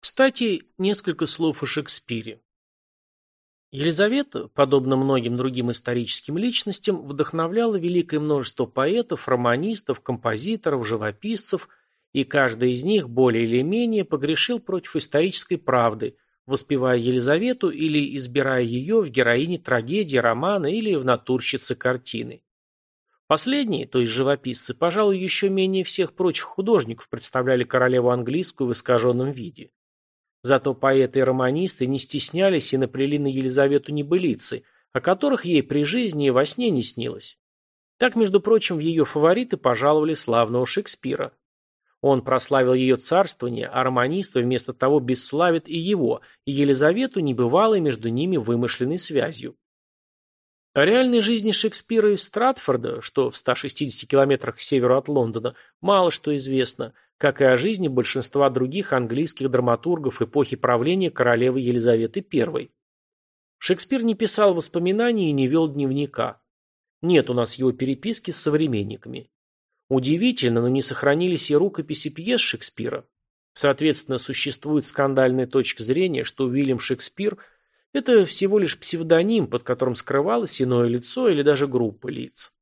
Кстати, несколько слов о Шекспире. Елизавета, подобно многим другим историческим личностям, вдохновляла великое множество поэтов, романистов, композиторов, живописцев, и каждый из них более или менее погрешил против исторической правды, воспевая Елизавету или избирая ее в героине трагедии, романа или в натурщице картины. Последние, то есть живописцы, пожалуй, еще менее всех прочих художников представляли королеву английскую в искаженном виде. Зато поэты и романисты не стеснялись и наплели на Елизавету небылицы, о которых ей при жизни и во сне не снилось. Так, между прочим, в ее фавориты пожаловали славного Шекспира. Он прославил ее царствование, а романисты вместо того бесславят и его, и Елизавету небывалой между ними вымышленной связью. О реальной жизни Шекспира из Стратфорда, что в 160 километрах к северу от Лондона, мало что известно, как и о жизни большинства других английских драматургов эпохи правления королевы Елизаветы I. Шекспир не писал воспоминаний и не вел дневника. Нет у нас его переписки с современниками. Удивительно, но не сохранились и рукописи пьес Шекспира. Соответственно, существует скандальная точка зрения, что Уильям Шекспир – это всего лишь псевдоним, под которым скрывалось иное лицо или даже группа лиц.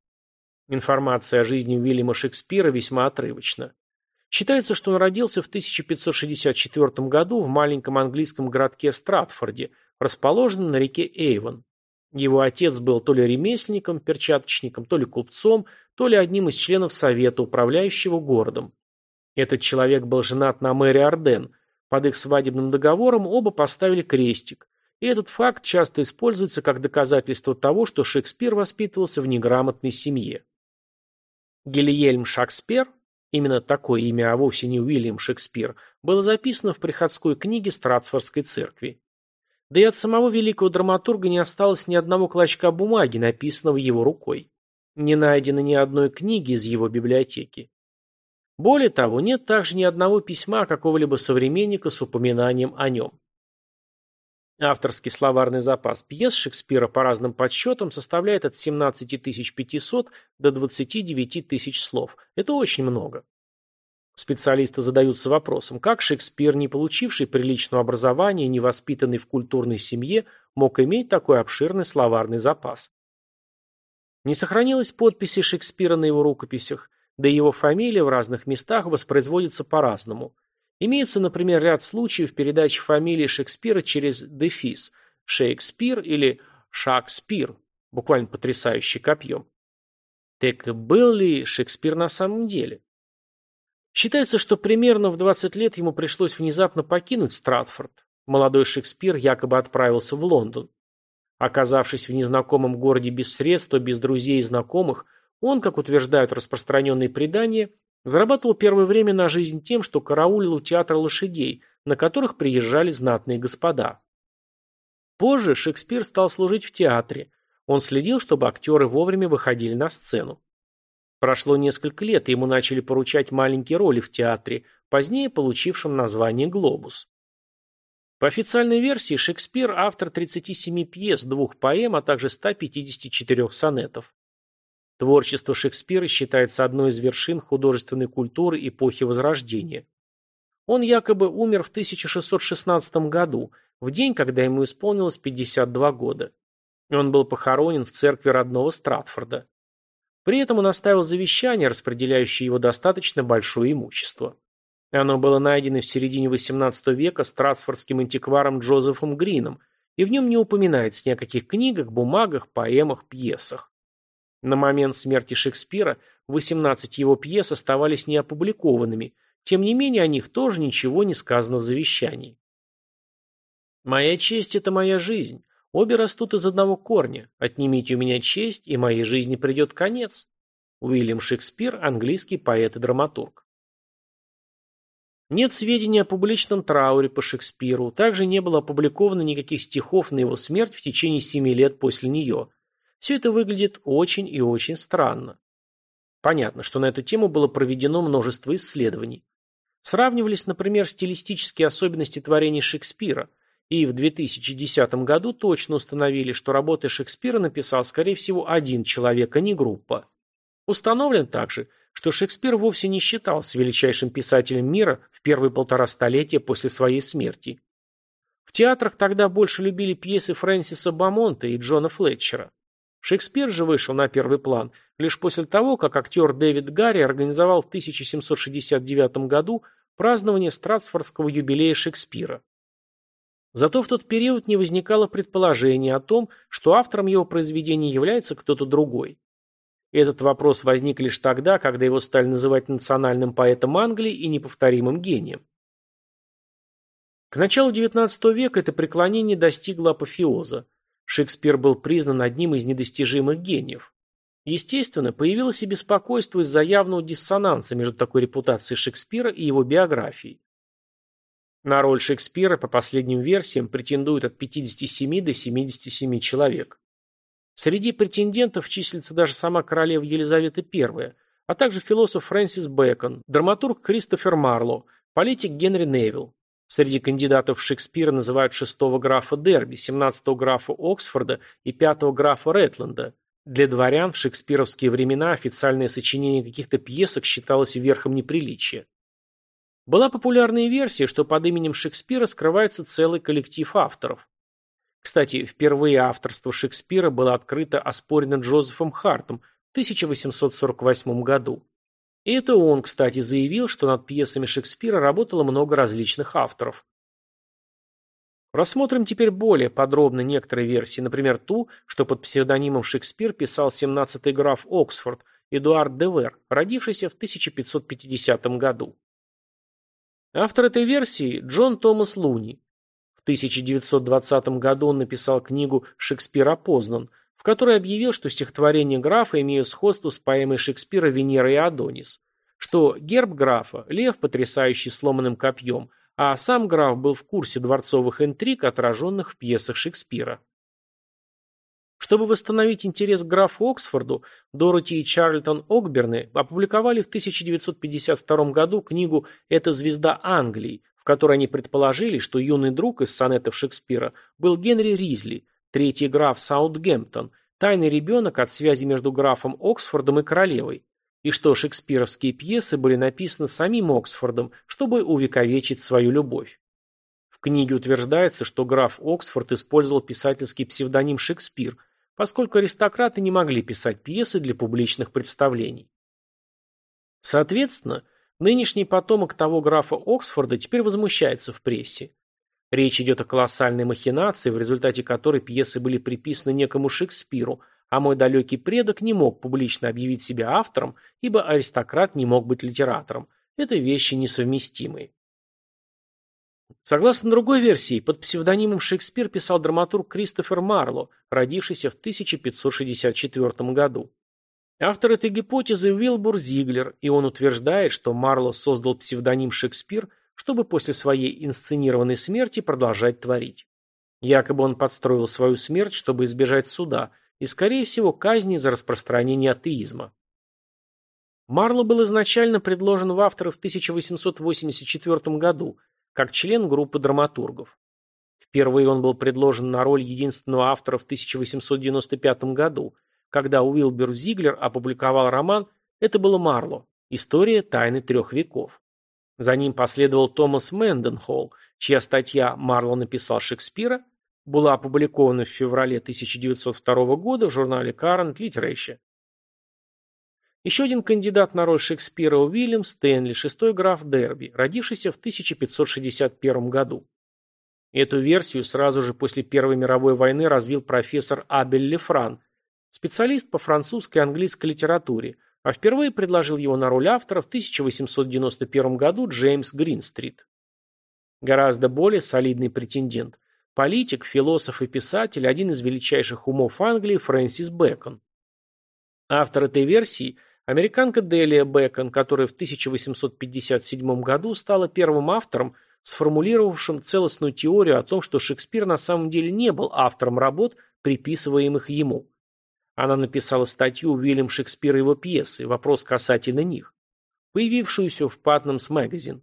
Информация о жизни Уильяма Шекспира весьма отрывочна. Считается, что он родился в 1564 году в маленьком английском городке Стратфорде, расположенном на реке Эйвон. Его отец был то ли ремесленником, перчаточником, то ли купцом, то ли одним из членов совета, управляющего городом. Этот человек был женат на Мэри Арден. Под их свадебным договором оба поставили крестик. И этот факт часто используется как доказательство того, что Шекспир воспитывался в неграмотной семье. Гильельм Шекспир, именно такое имя, а вовсе не Уильям Шекспир, было записано в приходской книге Стратсфордской церкви. Да и от самого великого драматурга не осталось ни одного клочка бумаги, написанного его рукой. Не найдено ни одной книги из его библиотеки. Более того, нет также ни одного письма какого-либо современника с упоминанием о нем. Авторский словарный запас пьес Шекспира по разным подсчетам составляет от 17 500 до 29 тысяч слов. Это очень много. Специалисты задаются вопросом, как Шекспир, не получивший приличного образования, не воспитанный в культурной семье, мог иметь такой обширный словарный запас. Не сохранилось подписи Шекспира на его рукописях, да и его фамилия в разных местах воспроизводится по-разному – Имеется, например, ряд случаев передачи фамилии Шекспира через дефис «Шекспир» или «Шакспир», буквально потрясающий копьем. Так был ли Шекспир на самом деле? Считается, что примерно в 20 лет ему пришлось внезапно покинуть Стратфорд. Молодой Шекспир якобы отправился в Лондон. Оказавшись в незнакомом городе без средств, без друзей и знакомых, он, как утверждают распространенные предания, Зарабатывал первое время на жизнь тем, что караулил у театра лошадей, на которых приезжали знатные господа. Позже Шекспир стал служить в театре. Он следил, чтобы актеры вовремя выходили на сцену. Прошло несколько лет, и ему начали поручать маленькие роли в театре, позднее получившем название «Глобус». По официальной версии, Шекспир – автор 37 пьес, двух поэм, а также 154 сонетов. Творчество Шекспира считается одной из вершин художественной культуры эпохи Возрождения. Он якобы умер в 1616 году, в день, когда ему исполнилось 52 года. Он был похоронен в церкви родного Стратфорда. При этом он оставил завещание, распределяющее его достаточно большое имущество. Оно было найдено в середине XVIII века стратсфордским антикваром Джозефом Грином, и в нем не упоминается ни о каких книгах, бумагах, поэмах, пьесах. На момент смерти Шекспира 18 его пьес оставались неопубликованными, тем не менее о них тоже ничего не сказано в завещании. «Моя честь – это моя жизнь. Обе растут из одного корня. Отнимите у меня честь, и моей жизни придет конец». Уильям Шекспир – английский поэт и драматург. Нет сведений о публичном трауре по Шекспиру, также не было опубликовано никаких стихов на его смерть в течение семи лет после нее, все это выглядит очень и очень странно. Понятно, что на эту тему было проведено множество исследований. Сравнивались, например, стилистические особенности творений Шекспира, и в 2010 году точно установили, что работы Шекспира написал, скорее всего, один человек, а не группа. Установлен также, что Шекспир вовсе не считался величайшим писателем мира в первые полтора столетия после своей смерти. В театрах тогда больше любили пьесы Фрэнсиса Бамонта и Джона Флетчера. Шекспир же вышел на первый план лишь после того, как актер Дэвид Гарри организовал в 1769 году празднование Стратсфордского юбилея Шекспира. Зато в тот период не возникало предположения о том, что автором его произведения является кто-то другой. Этот вопрос возник лишь тогда, когда его стали называть национальным поэтом Англии и неповторимым гением. К началу XIX века это преклонение достигло апофеоза. Шекспир был признан одним из недостижимых гениев. Естественно, появилось и беспокойство из-за явного диссонанса между такой репутацией Шекспира и его биографией. На роль Шекспира, по последним версиям, претендуют от 57 до 77 человек. Среди претендентов числится даже сама королева Елизавета I, а также философ Фрэнсис Бэкон, драматург Кристофер Марло, политик Генри Невилл. Среди кандидатов Шекспира называют шестого графа Дерби, семнадцатого графа Оксфорда и пятого графа Ретленда. Для дворян в шекспировские времена официальное сочинение каких-то пьесок считалось верхом неприличия. Была популярная версия, что под именем Шекспира скрывается целый коллектив авторов. Кстати, впервые авторство Шекспира было открыто оспорено Джозефом Хартом в 1848 году. И это он, кстати, заявил, что над пьесами Шекспира работало много различных авторов. Рассмотрим теперь более подробно некоторые версии, например, ту, что под псевдонимом Шекспир писал 17-й граф Оксфорд Эдуард Девер, родившийся в 1550 году. Автор этой версии – Джон Томас Луни. В 1920 году он написал книгу «Шекспир опознан», который объявил, что стихотворения графа имеют сходство с поэмой Шекспира «Венера и Адонис», что герб графа – лев, потрясающий сломанным копьем, а сам граф был в курсе дворцовых интриг, отраженных в пьесах Шекспира. Чтобы восстановить интерес к графу Оксфорду, Дороти и Чарльтон Окберны опубликовали в 1952 году книгу «Это звезда Англии», в которой они предположили, что юный друг из сонетов Шекспира был Генри Ризли – Третий граф Саутгемптон, тайный ребенок от связи между графом Оксфордом и королевой, и что шекспировские пьесы были написаны самим Оксфордом, чтобы увековечить свою любовь. В книге утверждается, что граф Оксфорд использовал писательский псевдоним Шекспир, поскольку аристократы не могли писать пьесы для публичных представлений. Соответственно, нынешний потомок того графа Оксфорда теперь возмущается в прессе. Речь идет о колоссальной махинации, в результате которой пьесы были приписаны некому Шекспиру, а мой далекий предок не мог публично объявить себя автором, ибо аристократ не мог быть литератором. Это вещи несовместимые. Согласно другой версии, под псевдонимом Шекспир писал драматург Кристофер Марло, родившийся в 1564 году. Автор этой гипотезы Уилбур Зиглер, и он утверждает, что Марло создал псевдоним Шекспир – чтобы после своей инсценированной смерти продолжать творить. Якобы он подстроил свою смерть, чтобы избежать суда и, скорее всего, казни за распространение атеизма. Марло был изначально предложен в авторы в 1884 году, как член группы драматургов. Впервые он был предложен на роль единственного автора в 1895 году, когда Уилбер Зиглер опубликовал роман «Это было Марло. История тайны трех веков». За ним последовал Томас Мэнденхолл, чья статья «Марло написал Шекспира» была опубликована в феврале 1902 года в журнале Current Literature. Еще один кандидат на роль Шекспира Уильям Стэнли, шестой граф Дерби, родившийся в 1561 году. Эту версию сразу же после Первой мировой войны развил профессор Абель Лефран, специалист по французской и английской литературе, а впервые предложил его на роль автора в 1891 году Джеймс Гринстрит. Гораздо более солидный претендент – политик, философ и писатель, один из величайших умов Англии Фрэнсис Бэкон. Автор этой версии – американка Делия Бэкон, которая в 1857 году стала первым автором, сформулировавшим целостную теорию о том, что Шекспир на самом деле не был автором работ, приписываемых ему. Она написала статью «Уильям Шекспир и его пьесы. Вопрос касательно них», появившуюся в Патнамс Magazine.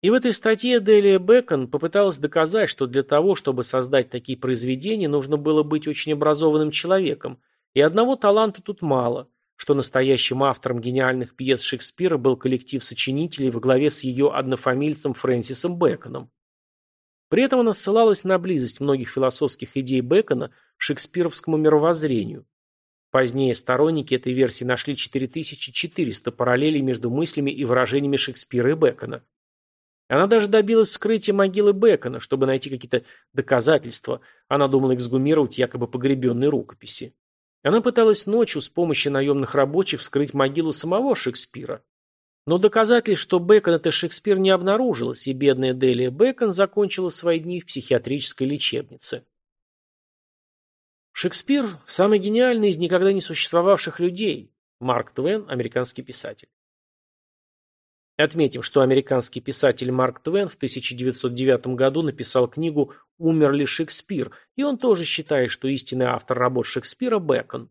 И в этой статье Делия Бекон попыталась доказать, что для того, чтобы создать такие произведения, нужно было быть очень образованным человеком, и одного таланта тут мало. что настоящим автором гениальных пьес Шекспира был коллектив сочинителей во главе с ее однофамильцем Фрэнсисом Бэконом. При этом она ссылалась на близость многих философских идей Бэкона к шекспировскому мировоззрению. Позднее сторонники этой версии нашли 4400 параллелей между мыслями и выражениями Шекспира и Бэкона. Она даже добилась вскрытия могилы Бэкона, чтобы найти какие-то доказательства. Она думала эксгумировать якобы погребенные рукописи. Она пыталась ночью с помощью наемных рабочих вскрыть могилу самого Шекспира. Но доказательств, что Бэкон это Шекспир, не обнаружилось, и бедная Делия Бэкон закончила свои дни в психиатрической лечебнице. Шекспир – самый гениальный из никогда не существовавших людей. Марк Твен, американский писатель. Отметим, что американский писатель Марк Твен в 1909 году написал книгу «Умер ли Шекспир», и он тоже считает, что истинный автор работ Шекспира – Бэкон.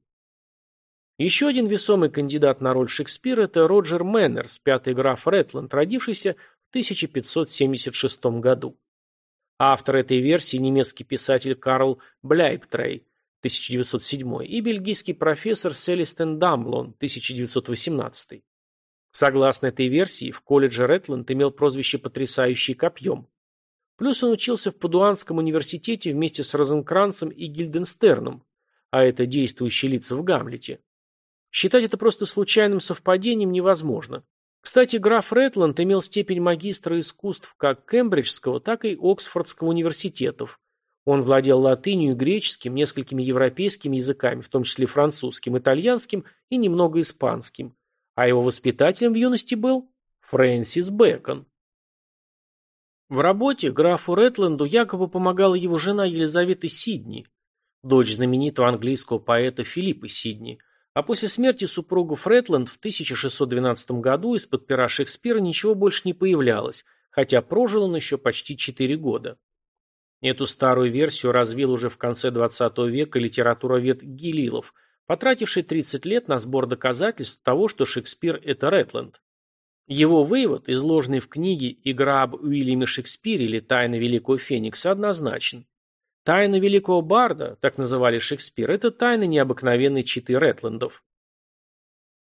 Еще один весомый кандидат на роль Шекспира – это Роджер Мэннерс, пятый граф Рэтланд, родившийся в 1576 году. Автор этой версии – немецкий писатель Карл Бляйбтрей, 1907, и бельгийский профессор Селестен Дамблон, 1918. Согласно этой версии, в колледже Рэтланд имел прозвище «Потрясающий копьем». Плюс он учился в Падуанском университете вместе с Розенкранцем и Гильденстерном, а это действующие лица в Гамлете. Считать это просто случайным совпадением невозможно. Кстати, граф Рэтланд имел степень магистра искусств как Кембриджского, так и Оксфордского университетов. Он владел латынью и греческим, несколькими европейскими языками, в том числе французским, итальянским и немного испанским. А его воспитателем в юности был Фрэнсис Бэкон. В работе графу Рэтленду якобы помогала его жена Елизавета Сидни, дочь знаменитого английского поэта Филиппа Сидни, а после смерти супруга Фретленд в 1612 году из-под пера Шекспира ничего больше не появлялось, хотя прожил он еще почти 4 года. Эту старую версию развил уже в конце XX века литературовед Гилилов, потративший 30 лет на сбор доказательств того, что Шекспир – это Ретленд. Его вывод, изложенный в книге «Игра об Уильяме Шекспире» или «Тайна Великого Феникса» однозначен. Тайна великого барда, так называли Шекспир, это тайна необыкновенной читы Ретландов.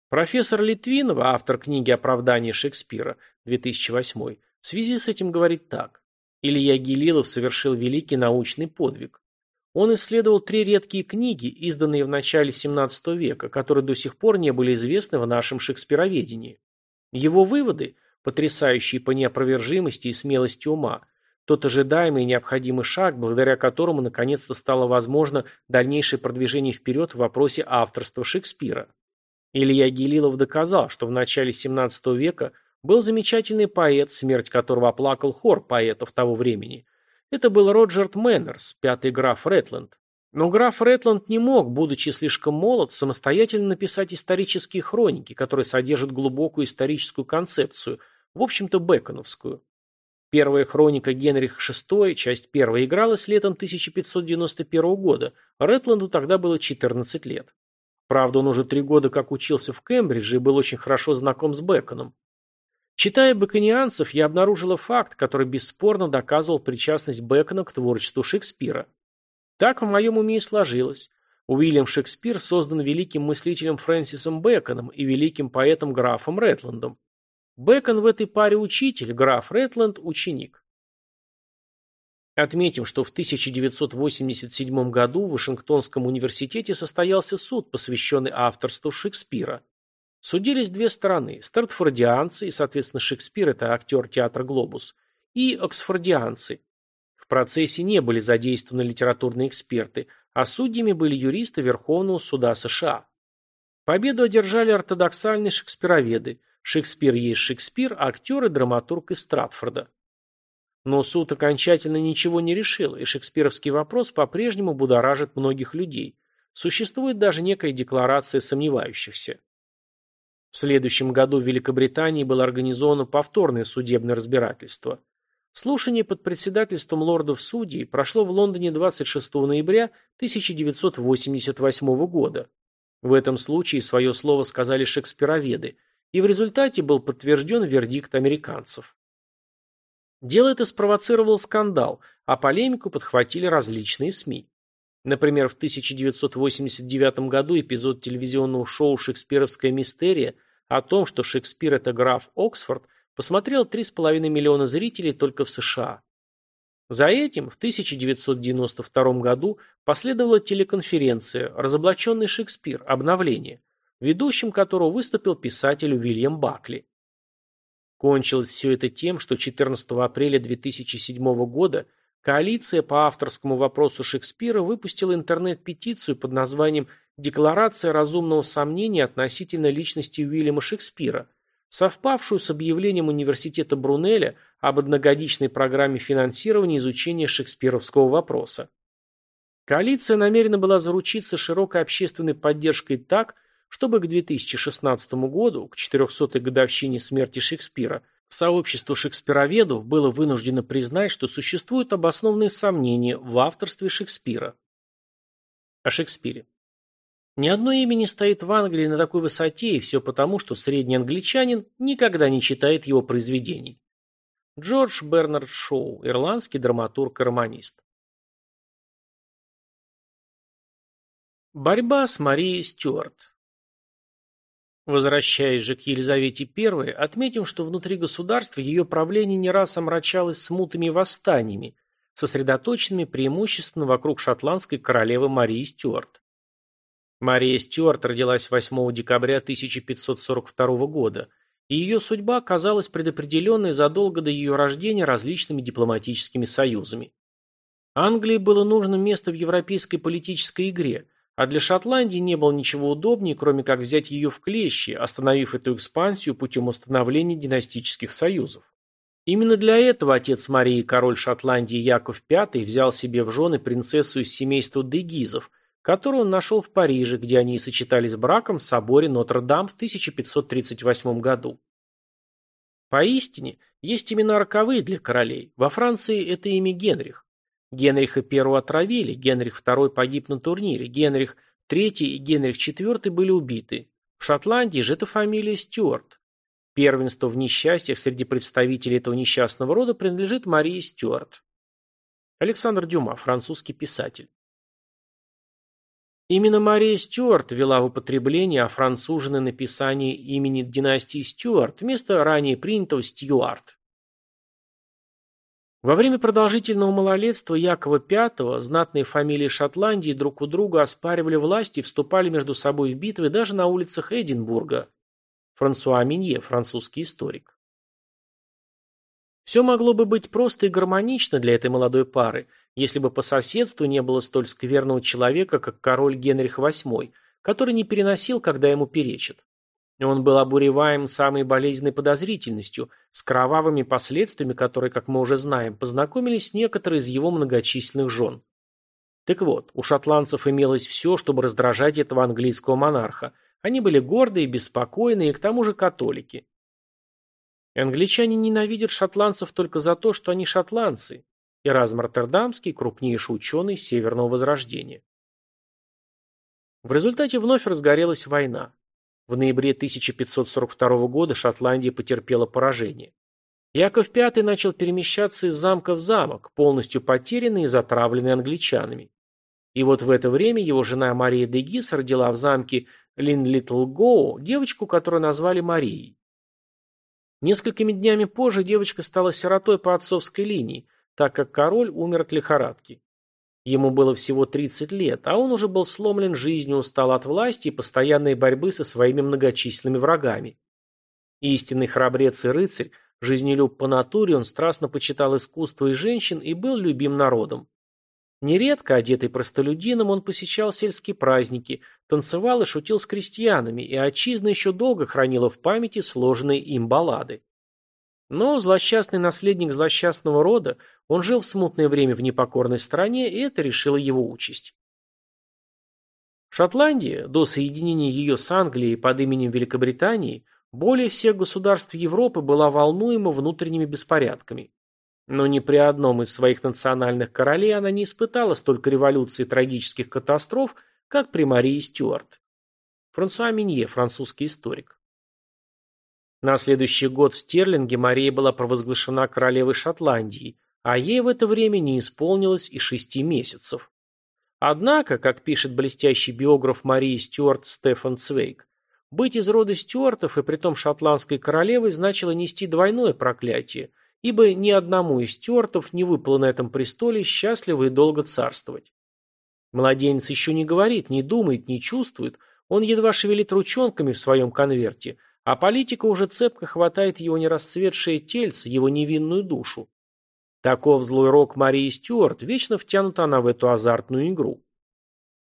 Профессор Литвинова, автор книги «Оправдание Шекспира» 2008, в связи с этим говорит так. Илья Гелилов совершил великий научный подвиг. Он исследовал три редкие книги, изданные в начале XVII века, которые до сих пор не были известны в нашем шекспироведении. Его выводы, потрясающие по неопровержимости и смелости ума, тот ожидаемый и необходимый шаг, благодаря которому наконец-то стало возможно дальнейшее продвижение вперед в вопросе авторства Шекспира. Илья Гелилов доказал, что в начале XVII века был замечательный поэт, смерть которого оплакал хор поэтов того времени. Это был Роджерт Мэннерс, пятый граф Ретленд. Но граф Ретленд не мог, будучи слишком молод, самостоятельно написать исторические хроники, которые содержат глубокую историческую концепцию, в общем-то бэконовскую. Первая хроника Генриха VI, часть первая, игралась летом 1591 года, Ретланду тогда было 14 лет. Правда, он уже три года как учился в Кембридже и был очень хорошо знаком с Бэконом. Читая бэконианцев, я обнаружила факт, который бесспорно доказывал причастность Бэкона к творчеству Шекспира. Так в моем уме и сложилось. Уильям Шекспир создан великим мыслителем Фрэнсисом Бэконом и великим поэтом графом Ретландом. Бэкон в этой паре учитель, граф Ретленд – ученик. Отметим, что в 1987 году в Вашингтонском университете состоялся суд, посвященный авторству Шекспира. Судились две стороны – стратфордианцы, и, соответственно, Шекспир – это актер театра «Глобус», и оксфордианцы. В процессе не были задействованы литературные эксперты, а судьями были юристы Верховного суда США. Победу одержали ортодоксальные шекспироведы – Шекспир есть Шекспир, актер и драматург из Стратфорда. Но суд окончательно ничего не решил, и шекспировский вопрос по-прежнему будоражит многих людей. Существует даже некая декларация сомневающихся. В следующем году в Великобритании было организовано повторное судебное разбирательство. Слушание под председательством лордов судей прошло в Лондоне 26 ноября 1988 года. В этом случае свое слово сказали шекспироведы – и в результате был подтвержден вердикт американцев. Дело это спровоцировало скандал, а полемику подхватили различные СМИ. Например, в 1989 году эпизод телевизионного шоу «Шекспировская мистерия» о том, что Шекспир – это граф Оксфорд, посмотрел 3,5 миллиона зрителей только в США. За этим в 1992 году последовала телеконференция «Разоблаченный Шекспир. Обновление», ведущим которого выступил писатель Уильям Бакли. Кончилось все это тем, что 14 апреля 2007 года коалиция по авторскому вопросу Шекспира выпустила интернет-петицию под названием «Декларация разумного сомнения относительно личности Уильяма Шекспира», совпавшую с объявлением университета Брунеля об одногодичной программе финансирования изучения шекспировского вопроса. Коалиция намерена была заручиться широкой общественной поддержкой так, чтобы к 2016 году, к 400-й годовщине смерти Шекспира, сообщество шекспироведов было вынуждено признать, что существуют обоснованные сомнения в авторстве Шекспира. О Шекспире. Ни одно имя не стоит в Англии на такой высоте, и все потому, что средний англичанин никогда не читает его произведений. Джордж Бернард Шоу, ирландский драматург и романист. Борьба с Марией Стюарт Возвращаясь же к Елизавете I, отметим, что внутри государства ее правление не раз омрачалось смутами и восстаниями, сосредоточенными преимущественно вокруг шотландской королевы Марии Стюарт. Мария Стюарт родилась 8 декабря 1542 года, и ее судьба оказалась предопределенной задолго до ее рождения различными дипломатическими союзами. Англии было нужно место в европейской политической игре, а для Шотландии не было ничего удобнее, кроме как взять ее в клещи, остановив эту экспансию путем установления династических союзов. Именно для этого отец Марии, король Шотландии Яков V, взял себе в жены принцессу из семейства Дегизов – которую он нашел в Париже, где они и сочетались браком в соборе Нотр-Дам в 1538 году. Поистине, есть имена роковые для королей. Во Франции это имя Генрих. Генриха I отравили, Генрих II погиб на турнире, Генрих III и Генрих IV были убиты. В Шотландии же это фамилия Стюарт. Первенство в несчастьях среди представителей этого несчастного рода принадлежит Марии Стюарт. Александр Дюма, французский писатель. Именно Мария Стюарт ввела в употребление офранцуженное написание имени династии Стюарт вместо ранее принятого Стюарт. Во время продолжительного малолетства Якова V знатные фамилии Шотландии друг у друга оспаривали власть и вступали между собой в битвы даже на улицах Эдинбурга. Франсуа Минье, французский историк. Все могло бы быть просто и гармонично для этой молодой пары, если бы по соседству не было столь скверного человека, как король Генрих VIII, который не переносил, когда ему перечат. Он был обуреваем самой болезненной подозрительностью, с кровавыми последствиями, которые, как мы уже знаем, познакомились некоторые из его многочисленных жен. Так вот, у шотландцев имелось все, чтобы раздражать этого английского монарха. Они были гордые, беспокойные и к тому же католики. Англичане ненавидят шотландцев только за то, что они шотландцы. Эразм Роттердамский – крупнейший ученый Северного Возрождения. В результате вновь разгорелась война. В ноябре 1542 года Шотландия потерпела поражение. Яков V начал перемещаться из замка в замок, полностью потерянный и затравленный англичанами. И вот в это время его жена Мария де Гис родила в замке Линлитгоу девочку, которую назвали Марией. Несколькими днями позже девочка стала сиротой по отцовской линии, так как король умер от лихорадки. Ему было всего 30 лет, а он уже был сломлен жизнью, устал от власти и постоянной борьбы со своими многочисленными врагами. Истинный храбрец и рыцарь, жизнелюб по натуре, он страстно почитал искусство и женщин и был любим народом. Нередко, одетый простолюдином, он посещал сельские праздники, танцевал и шутил с крестьянами, и отчизна еще долго хранила в памяти сложенные им баллады. Но злосчастный наследник злосчастного рода, он жил в смутное время в непокорной стране, и это решило его участь. Шотландия, до соединения ее с Англией под именем Великобритании, более всех государств Европы была волнуема внутренними беспорядками. Но ни при одном из своих национальных королей она не испытала столько революций и трагических катастроф, как при Марии Стюарт. Франсуа Минье, французский историк. На следующий год в Стерлинге Мария была провозглашена королевой Шотландии, а ей в это время не исполнилось и шести месяцев. Однако, как пишет блестящий биограф Марии Стюарт Стефан Цвейк, быть из рода Стюартов и притом шотландской королевой значило нести двойное проклятие, ибо ни одному из Стюартов не выпало на этом престоле счастливо и долго царствовать. Младенец еще не говорит, не думает, не чувствует, он едва шевелит ручонками в своем конверте, а политика уже цепко хватает его нерасцветшее тельце, его невинную душу. Таков злой рок Марии Стюарт, вечно втянута она в эту азартную игру.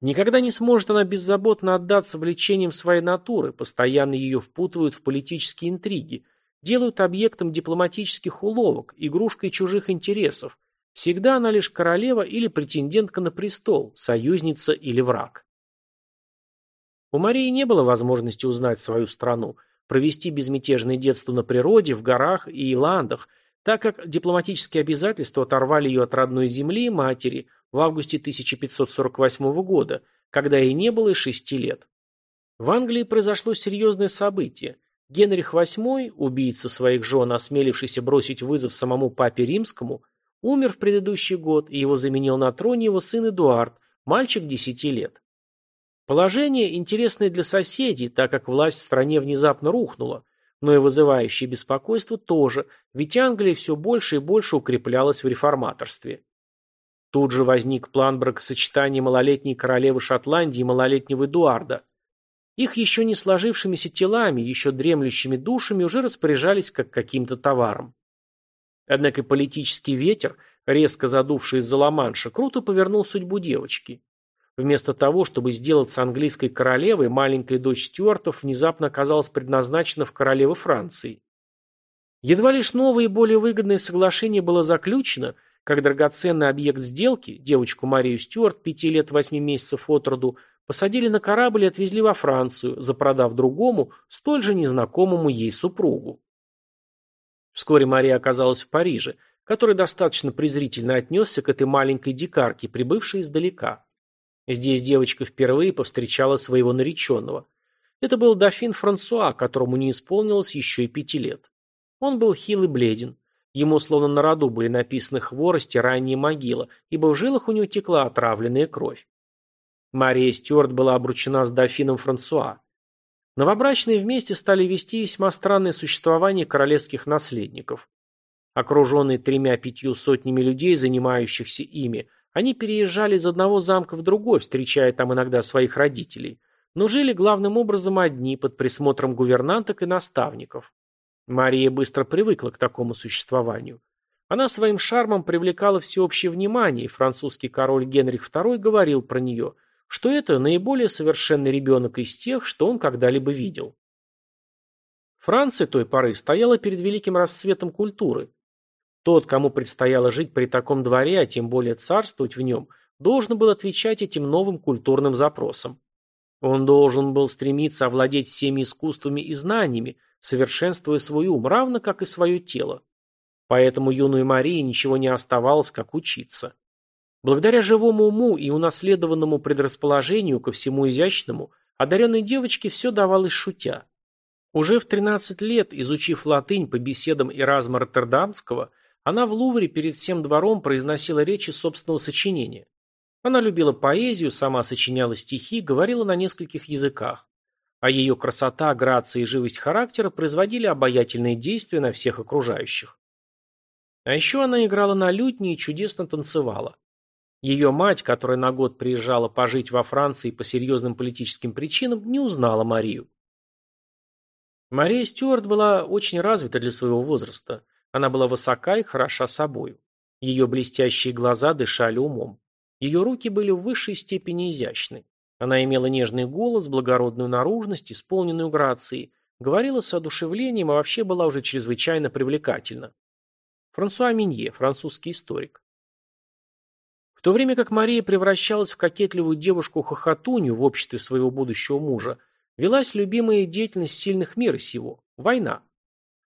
Никогда не сможет она беззаботно отдаться влечениям своей натуры, постоянно ее впутывают в политические интриги, делают объектом дипломатических уловок, игрушкой чужих интересов. Всегда она лишь королева или претендентка на престол, союзница или враг. У Марии не было возможности узнать свою страну, провести безмятежное детство на природе, в горах и Иландах, так как дипломатические обязательства оторвали ее от родной земли и матери в августе 1548 года, когда ей не было и шести лет. В Англии произошло серьезное событие. Генрих VIII, убийца своих жен, осмелившийся бросить вызов самому папе римскому, умер в предыдущий год, и его заменил на троне его сын Эдуард, мальчик 10 лет. Положение интересное для соседей, так как власть в стране внезапно рухнула, но и вызывающее беспокойство тоже, ведь Англия все больше и больше укреплялась в реформаторстве. Тут же возник план бракосочетания малолетней королевы Шотландии и малолетнего Эдуарда. Их еще не сложившимися телами, еще дремлющими душами уже распоряжались как каким-то товаром. Однако политический ветер, резко задувший из-за Ла-Манша, круто повернул судьбу девочки. Вместо того, чтобы сделаться английской королевой, маленькая дочь Стюартов внезапно оказалась предназначена в королевы Франции. Едва лишь новое и более выгодное соглашение было заключено, как драгоценный объект сделки, девочку Марию Стюарт, пяти лет восьми месяцев от роду, посадили на корабль и отвезли во Францию, запродав другому, столь же незнакомому ей супругу. Вскоре Мария оказалась в Париже, который достаточно презрительно отнесся к этой маленькой дикарке, прибывшей издалека. Здесь девочка впервые повстречала своего нареченного. Это был дофин Франсуа, которому не исполнилось еще и пяти лет. Он был хил и бледен. Ему словно на роду были написаны хворости ранняя могила, ибо в жилах у него текла отравленная кровь. Мария Стюарт была обручена с дофином Франсуа. Новобрачные вместе стали вести весьма странное существование королевских наследников. Окруженные тремя-пятью сотнями людей, занимающихся ими, они переезжали из одного замка в другой, встречая там иногда своих родителей, но жили главным образом одни, под присмотром гувернанток и наставников. Мария быстро привыкла к такому существованию. Она своим шармом привлекала всеобщее внимание, и французский король Генрих II говорил про нее, что это наиболее совершенный ребенок из тех, что он когда-либо видел. Франция той поры стояла перед великим расцветом культуры. Тот, кому предстояло жить при таком дворе, а тем более царствовать в нем, должен был отвечать этим новым культурным запросам. Он должен был стремиться овладеть всеми искусствами и знаниями, совершенствуя свой ум, равно как и свое тело. Поэтому юной Марии ничего не оставалось, как учиться. Благодаря живому уму и унаследованному предрасположению ко всему изящному, одаренной девочке все давалось шутя. Уже в 13 лет, изучив латынь по беседам Эразма Роттердамского, она в Лувре перед всем двором произносила речи собственного сочинения. Она любила поэзию, сама сочиняла стихи, говорила на нескольких языках. А ее красота, грация и живость характера производили обаятельные действия на всех окружающих. А еще она играла на лютне и чудесно танцевала. Ее мать, которая на год приезжала пожить во Франции по серьезным политическим причинам, не узнала Марию. Мария Стюарт была очень развита для своего возраста. Она была высока и хороша собою. Ее блестящие глаза дышали умом. Ее руки были в высшей степени изящны. Она имела нежный голос, благородную наружность, исполненную грацией, говорила с одушевлением, а вообще была уже чрезвычайно привлекательна. Франсуа Минье, французский историк. В то время как Мария превращалась в кокетливую девушку-хохотунью в обществе своего будущего мужа, велась любимая деятельность сильных мира сего – война.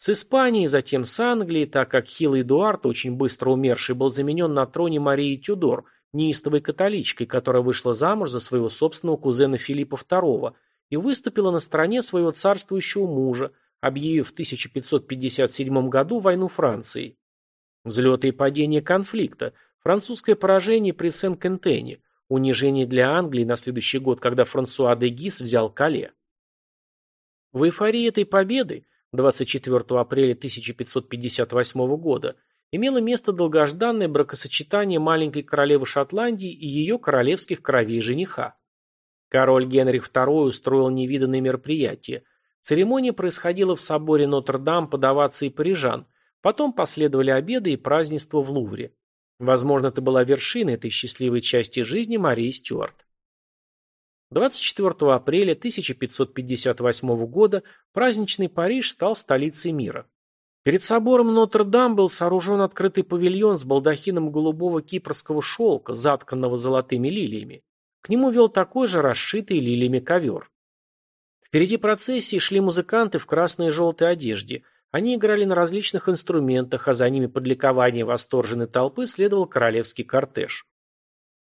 С Испанией, затем с Англией, так как хилый Эдуард, очень быстро умерший, был заменен на троне Марии Тюдор, неистовой католичкой, которая вышла замуж за своего собственного кузена Филиппа II и выступила на стороне своего царствующего мужа, объявив в 1557 году войну Франции. Взлеты и падения конфликта, французское поражение при Сен-Кентене, Унижение для Англии на следующий год, когда Франсуа де Гис взял Кале. В эйфории этой победы 24 апреля 1558 года имело место долгожданное бракосочетание маленькой королевы Шотландии и ее королевских кровей жениха. Король Генрих II устроил невиданное мероприятие. Церемония происходила в соборе Нотр-Дам под овацией парижан, потом последовали обеды и празднества в Лувре. Возможно, это была вершина этой счастливой части жизни Марии Стюарт. 24 апреля 1558 года праздничный Париж стал столицей мира. Перед собором Нотр-Дам был сооружен открытый павильон с балдахином голубого кипрского шелка, затканного золотыми лилиями. К нему вел такой же расшитый лилиями ковер. Впереди процессии шли музыканты в красной и желтой одежде – они играли на различных инструментах, а за ними под ликование восторженной толпы следовал королевский кортеж.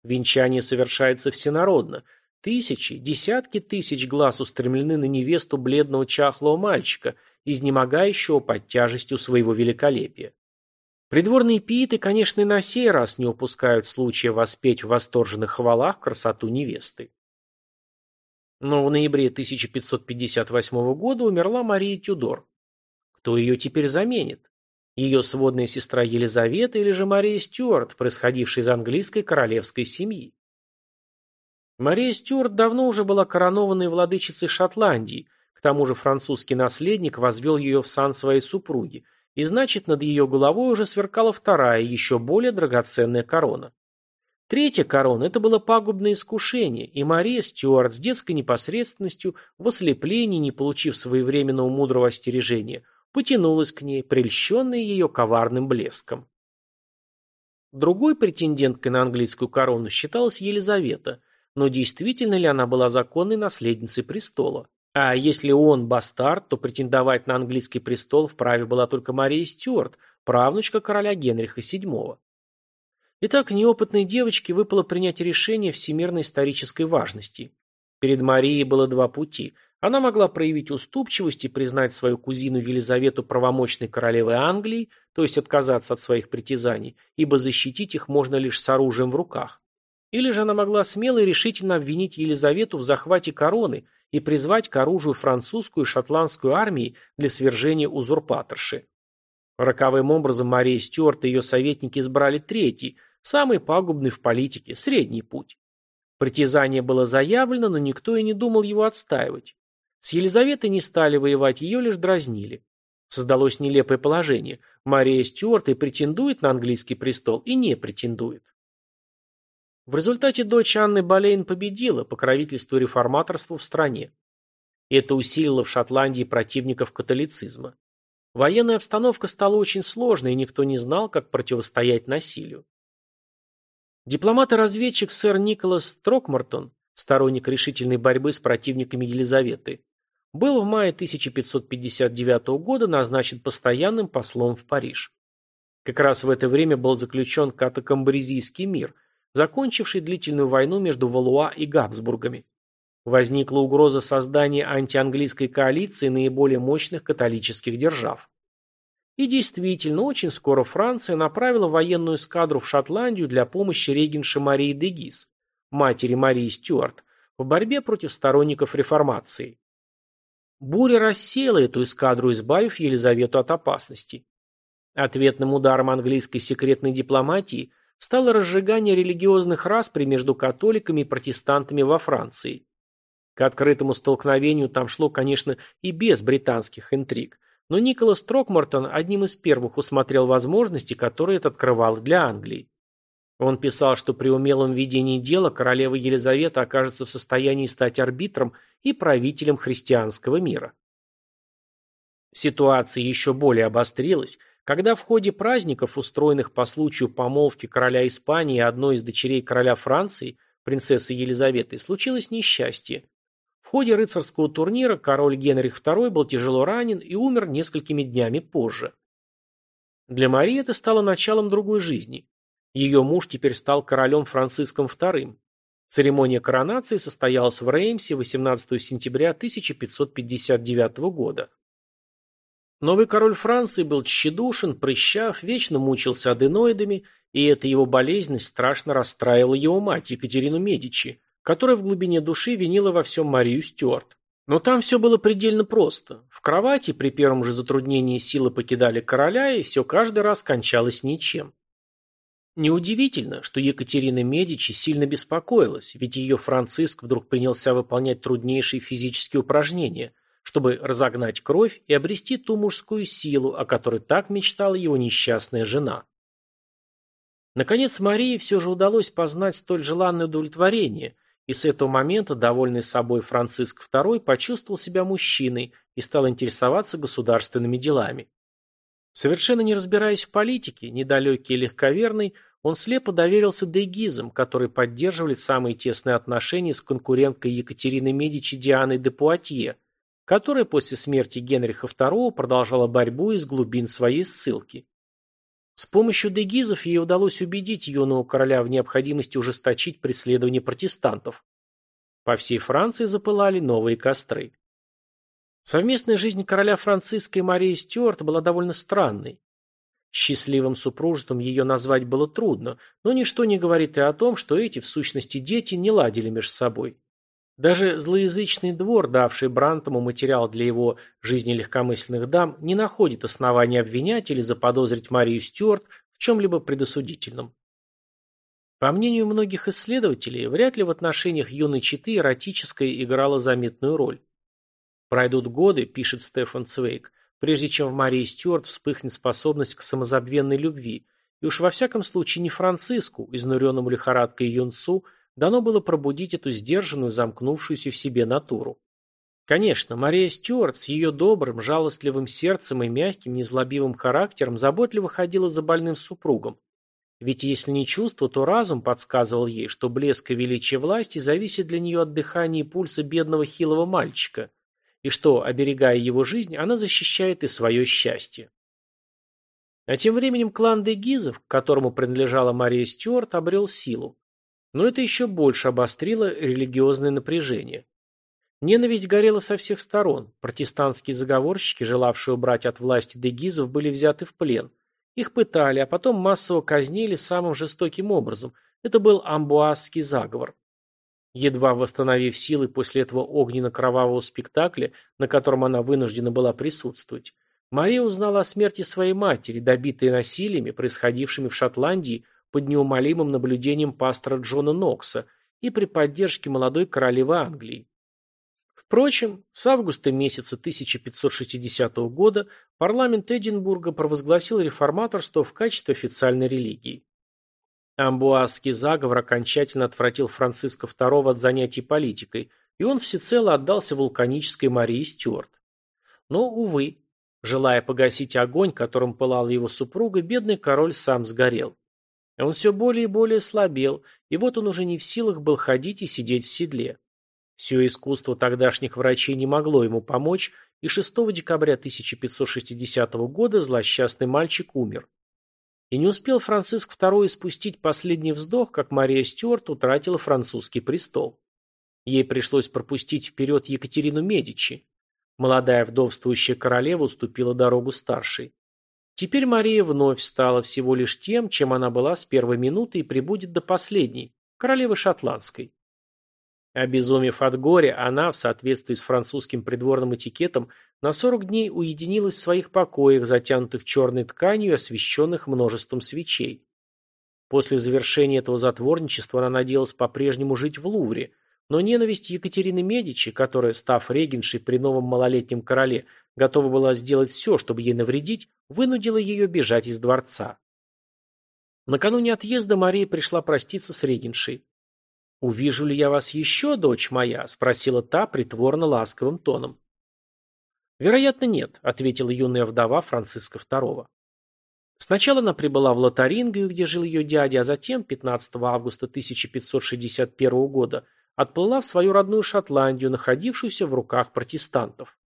Венчание совершается всенародно. Тысячи, десятки тысяч глаз устремлены на невесту бледного чахлого мальчика, изнемогающего под тяжестью своего великолепия. Придворные пииты, конечно, и на сей раз не упускают случая воспеть в восторженных хвалах красоту невесты. Но в ноябре 1558 года умерла Мария Тюдор. Кто ее теперь заменит? Ее сводная сестра Елизавета или же Мария Стюарт, происходившая из английской королевской семьи? Мария Стюарт давно уже была коронованной владычицей Шотландии, к тому же французский наследник возвел ее в сан своей супруги, и значит над ее головой уже сверкала вторая, еще более драгоценная корона. Третья корона – это было пагубное искушение, и Мария Стюарт с детской непосредственностью, в ослеплении, не получив своевременного мудрого остережения, потянулась к ней, прельщенная ее коварным блеском. Другой претенденткой на английскую корону считалась Елизавета, но действительно ли она была законной наследницей престола? А если он бастард, то претендовать на английский престол вправе была только Мария Стюарт, правнучка короля Генриха VII. Итак, неопытной девочке выпало принять решение всемирной исторической важности. Перед Марией было два пути – она могла проявить уступчивость и признать свою кузину Елизавету правомочной королевой Англии, то есть отказаться от своих притязаний, ибо защитить их можно лишь с оружием в руках. Или же она могла смело и решительно обвинить Елизавету в захвате короны и призвать к оружию французскую и шотландскую армии для свержения узурпаторши. Роковым образом Мария Стюарт и ее советники избрали третий, самый пагубный в политике, средний путь. Притязание было заявлено, но никто и не думал его отстаивать. С Елизаветой не стали воевать, ее лишь дразнили. Создалось нелепое положение. Мария Стюарт и претендует на английский престол, и не претендует. В результате дочь Анны Болейн победила покровительство реформаторству в стране. Это усилило в Шотландии противников католицизма. Военная обстановка стала очень сложной, и никто не знал, как противостоять насилию. Дипломат и разведчик сэр Николас Строкмартон, сторонник решительной борьбы с противниками Елизаветы, был в мае 1559 года назначен постоянным послом в Париж. Как раз в это время был заключен катакамбризийский мир, закончивший длительную войну между Валуа и Габсбургами. Возникла угроза создания антианглийской коалиции наиболее мощных католических держав. И действительно, очень скоро Франция направила военную эскадру в Шотландию для помощи регенше Марии де Гис, матери Марии Стюарт, в борьбе против сторонников реформации. Буря рассеяла эту эскадру, избавив Елизавету от опасности. Ответным ударом английской секретной дипломатии стало разжигание религиозных распри между католиками и протестантами во Франции. К открытому столкновению там шло, конечно, и без британских интриг, но Николас Трокмартон одним из первых усмотрел возможности, которые это открывало для Англии. Он писал, что при умелом ведении дела королева Елизавета окажется в состоянии стать арбитром и правителем христианского мира. Ситуация еще более обострилась, когда в ходе праздников, устроенных по случаю помолвки короля Испании и одной из дочерей короля Франции, принцессы Елизаветы, случилось несчастье. В ходе рыцарского турнира король Генрих II был тяжело ранен и умер несколькими днями позже. Для Марии это стало началом другой жизни. Ее муж теперь стал королем Франциском II. Церемония коронации состоялась в Реймсе 18 сентября 1559 года. Новый король Франции был тщедушен, прыщав, вечно мучился аденоидами и эта его болезненность страшно расстраивала его мать, Екатерину Медичи, которая в глубине души винила во всем Марию Стюарт. Но там все было предельно просто. В кровати при первом же затруднении силы покидали короля, и все каждый раз кончалось ничем. Неудивительно, что Екатерина Медичи сильно беспокоилась, ведь ее Франциск вдруг принялся выполнять труднейшие физические упражнения, чтобы разогнать кровь и обрести ту мужскую силу, о которой так мечтала его несчастная жена. Наконец Марии все же удалось познать столь желанное удовлетворение, и с этого момента довольный собой Франциск II почувствовал себя мужчиной и стал интересоваться государственными делами. Совершенно не разбираясь в политике, недалекий и легковерный, он слепо доверился дейгизам, которые поддерживали самые тесные отношения с конкуренткой Екатерины Медичи Дианой де Пуатье, которая после смерти Генриха II продолжала борьбу из глубин своей ссылки. С помощью дегизов ей удалось убедить юного короля в необходимости ужесточить преследование протестантов. По всей Франции запылали новые костры. Совместная жизнь короля Франциска и Марии Стюарт была довольно странной. Счастливым супружеством ее назвать было трудно, но ничто не говорит и о том, что эти, в сущности, дети не ладили между собой. Даже злоязычный двор, давший Брантому материал для его жизни легкомысленных дам, не находит основания обвинять или заподозрить Марию Стюарт в чем-либо предосудительном. По мнению многих исследователей, вряд ли в отношениях юной четы эротическое играло заметную роль. Пройдут годы, пишет Стефан Цвейк, прежде чем в Марии Стюарт вспыхнет способность к самозабвенной любви, и уж во всяком случае не Франциску, изнуренному лихорадкой юнцу, дано было пробудить эту сдержанную, замкнувшуюся в себе натуру. Конечно, Мария Стюарт с ее добрым, жалостливым сердцем и мягким, незлобивым характером заботливо ходила за больным супругом. Ведь если не чувство, то разум подсказывал ей, что блеск и величие власти зависит для нее от дыхания и пульса бедного хилого мальчика, и что, оберегая его жизнь, она защищает и свое счастье. А тем временем клан Дегизов, к которому принадлежала Мария Стюарт, обрел силу. Но это еще больше обострило религиозное напряжение. Ненависть горела со всех сторон. Протестантские заговорщики, желавшие убрать от власти дегизов, были взяты в плен. Их пытали, а потом массово казнили самым жестоким образом. Это был амбуазский заговор. Едва восстановив силы после этого огненно-кровавого спектакля, на котором она вынуждена была присутствовать, Мария узнала о смерти своей матери, добитой насилиями, происходившими в Шотландии под неумолимым наблюдением пастора Джона Нокса и при поддержке молодой королевы Англии. Впрочем, с августа месяца 1560 года парламент Эдинбурга провозгласил реформаторство в качестве официальной религии. Амбуазский заговор окончательно отвратил Франциска II от занятий политикой, и он всецело отдался вулканической Марии Стюарт. Но, увы, желая погасить огонь, которым пылала его супруга, бедный король сам сгорел. Он все более и более слабел, и вот он уже не в силах был ходить и сидеть в седле. Все искусство тогдашних врачей не могло ему помочь, и 6 декабря 1560 года злосчастный мальчик умер. И не успел Франциск II испустить последний вздох, как Мария Стюарт утратила французский престол. Ей пришлось пропустить вперед Екатерину Медичи. Молодая вдовствующая королева уступила дорогу старшей. Теперь Мария вновь стала всего лишь тем, чем она была с первой минуты и прибудет до последней – королевы шотландской. Обезумев от горя, она, в соответствии с французским придворным этикетом, на 40 дней уединилась в своих покоях, затянутых черной тканью и освещенных множеством свечей. После завершения этого затворничества она надеялась по-прежнему жить в Лувре, но ненависть Екатерины Медичи, которая, став регеншей при новом малолетнем короле, готова была сделать все, чтобы ей навредить, вынудила ее бежать из дворца. Накануне отъезда Мария пришла проститься с регеншей. «Увижу ли я вас еще, дочь моя?» – спросила та притворно ласковым тоном. «Вероятно, нет», – ответила юная вдова Франциска II. Сначала она прибыла в Лотарингию, где жил ее дядя, а затем, 15 августа 1561 года, отплыла в свою родную Шотландию, находившуюся в руках протестантов.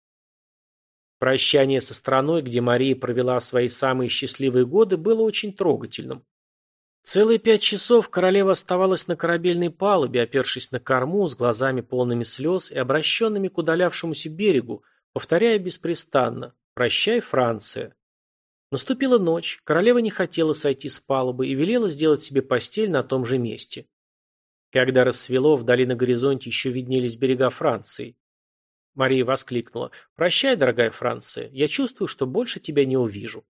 Прощание со страной, где Мария провела свои самые счастливые годы, было очень трогательным. Целые пять часов королева оставалась на корабельной палубе, опершись на корму, с глазами полными слез и обращенными к удалявшемуся берегу, повторяя беспрестанно «Прощай, Франция». Наступила ночь, королева не хотела сойти с палубы и велела сделать себе постель на том же месте. Когда рассвело, вдали на горизонте еще виднелись берега Франции. Мария воскликнула. «Прощай, дорогая Франция, я чувствую, что больше тебя не увижу».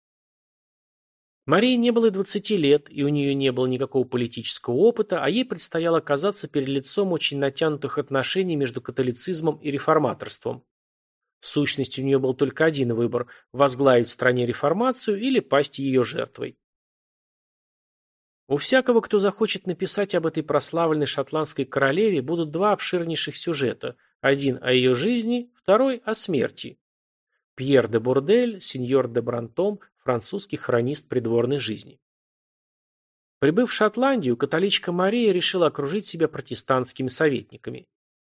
Марии не было и двадцати лет, и у нее не было никакого политического опыта, а ей предстояло оказаться перед лицом очень натянутых отношений между католицизмом и реформаторством. В сущности, у нее был только один выбор – возглавить в стране реформацию или пасть ее жертвой. У всякого, кто захочет написать об этой прославленной шотландской королеве, будут два обширнейших сюжета. Один о ее жизни, второй о смерти. Пьер де Бурдель, сеньор де Брантом, французский хронист придворной жизни. Прибыв в Шотландию, католичка Мария решила окружить себя протестантскими советниками.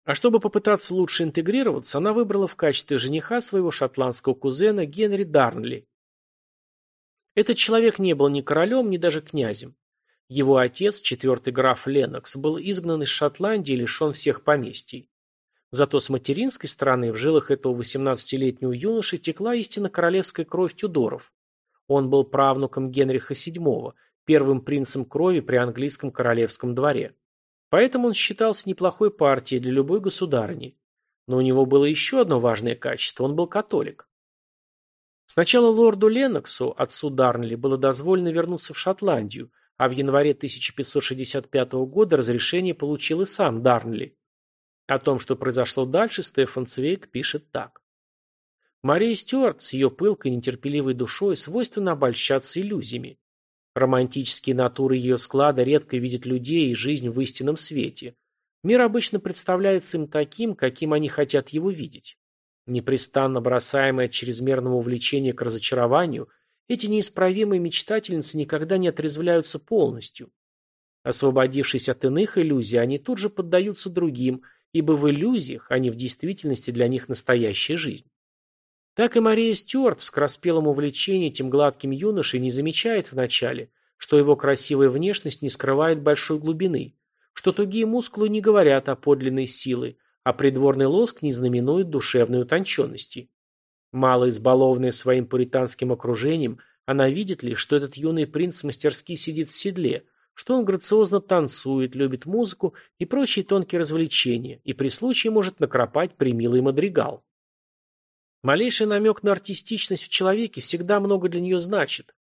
А чтобы попытаться лучше интегрироваться, она выбрала в качестве жениха своего шотландского кузена Генри Дарнли. Этот человек не был ни королем, ни даже князем. Его отец, четвертый граф Ленокс, был изгнан из Шотландии и лишен всех поместий. Зато с материнской стороны в жилах этого 18-летнего юноши текла истинно королевская кровь Тюдоров. Он был правнуком Генриха VII, первым принцем крови при английском королевском дворе. Поэтому он считался неплохой партией для любой государыни. Но у него было еще одно важное качество – он был католик. Сначала лорду Леноксу, отцу Дарнли, было дозволено вернуться в Шотландию, а в январе 1565 года разрешение получил и сам Дарнли. О том, что произошло дальше, Стефан Цвейк пишет так. Мария Стюарт с ее пылкой нетерпеливой душой свойственно обольщаться иллюзиями. Романтические натуры ее склада редко видят людей и жизнь в истинном свете. Мир обычно представляется им таким, каким они хотят его видеть. Непрестанно бросаемые от чрезмерного увлечения к разочарованию, эти неисправимые мечтательницы никогда не отрезвляются полностью. Освободившись от иных иллюзий, они тут же поддаются другим, ибо в иллюзиях, а не в действительности для них настоящая жизнь. Так и Мария Стюарт в скороспелом увлечении этим гладким юношей не замечает вначале, что его красивая внешность не скрывает большой глубины, что тугие мускулы не говорят о подлинной силы, а придворный лоск не знаменует душевной утонченности. Мало избалованная своим пуританским окружением, она видит лишь, что этот юный принц мастерски сидит в седле, что он грациозно танцует, любит музыку и прочие тонкие развлечения, и при случае может накропать примилый мадригал. Малейший намек на артистичность в человеке всегда много для нее значит.